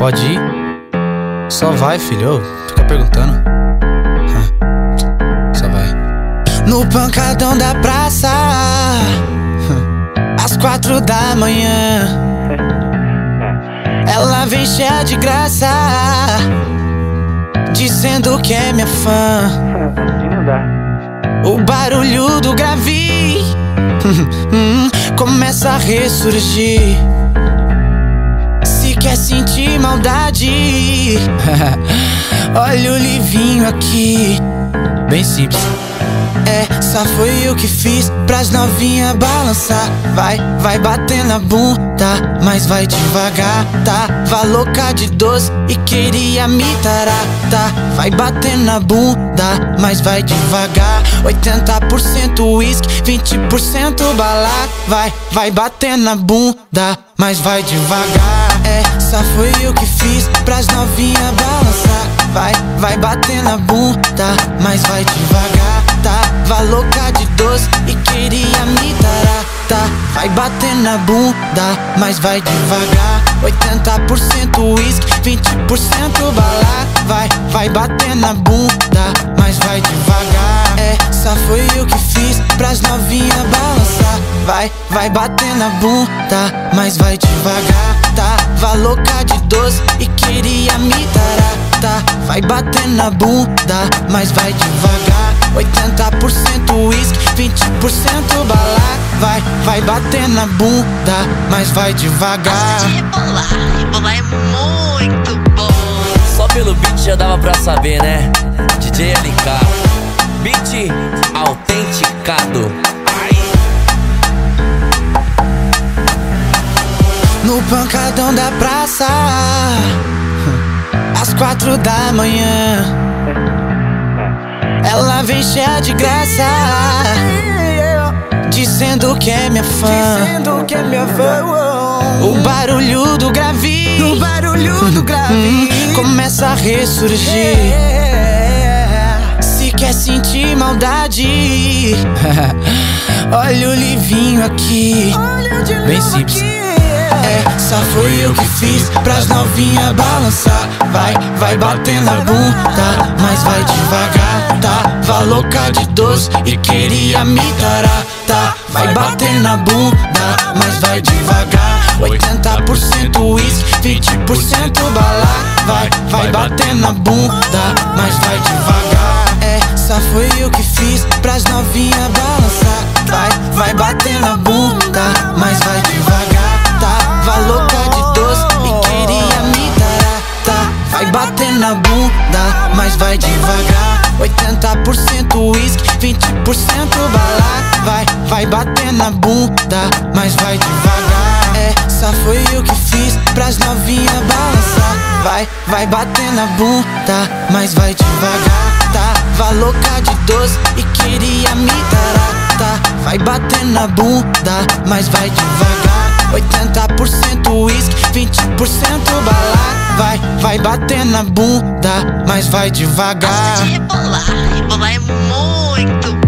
Pode ir? Só vai, filho. Fica perguntando. Só vai. No pancadão da praça, às quatro da manhã. Ela vem cheia de graça, dizendo que é minha fã. O barulho do gravi começa a ressurgir. Sentir maldade, olha o livinho aqui. Bem simples. Essa foi eu que fiz pras novinha balançar. Vai, vai bater na bunda, mas vai devagar. Tava louca de doce e queria me tarar. Tá, vai bater na bunda, mas vai devagar. 80% uísque, 20% bala. Vai, vai bater na bunda, mas vai devagar. Essa foi eu que fiz pras novinha balançar. Vai, vai bater na bunda, mas vai devagar. Tava louca de doce e queria me tarar. Tá, vai bater na bunda, mas vai devagar. 80% uísque, 20% bala. Vai, vai bater na bunda, mas vai devagar. Essa foi eu que fiz pras novinha balançar. Vai, vai bater na bunda, mas vai devagar. Tava louca de doce e queria me tarar. Tá, vai bater na bunda, mas vai devagar. 80% uísque, 20% bala. Vai, vai bater na bunda, mas vai devagar. Rebolar, rebolar é muito bom. Só pelo beat já dava pra saber, né? DJ LK. Beat autenticado. No pancadão da praça, às quatro da manhã. Ela vem cheia de graça, dizendo que é minha fã. É. O barulho do gravi, o barulho do gravi começa a ressurgir. Se quer sentir maldade, olha o livinho aqui. Bem simples. Essa foi eu que fiz pras novinha balançar. Vai, vai bater na bunda, mas vai devagar. Tava louca de doce e queria me tarar. Tá, vai bater na bunda, mas vai devagar. 80% uísque, 20% bala. Vai, vai bater na bunda, mas vai devagar. Essa foi eu que fiz pras novinha balançar. Vai, vai bater na bunda, mas vai devagar. Na bunda, mas vai devagar. 80% uísque, 20% bala. Vai, vai bater na bunda, mas vai devagar. Essa foi eu que fiz pras novinha balançar. Vai, vai bater na bunda, mas vai devagar. Tava louca de doce e queria me tarar. Tá, vai bater na bunda, mas vai devagar. 80% uísque, 20% bala. Vai, vai bater na bunda, mas vai devagar. Rebolar, rebolar é muito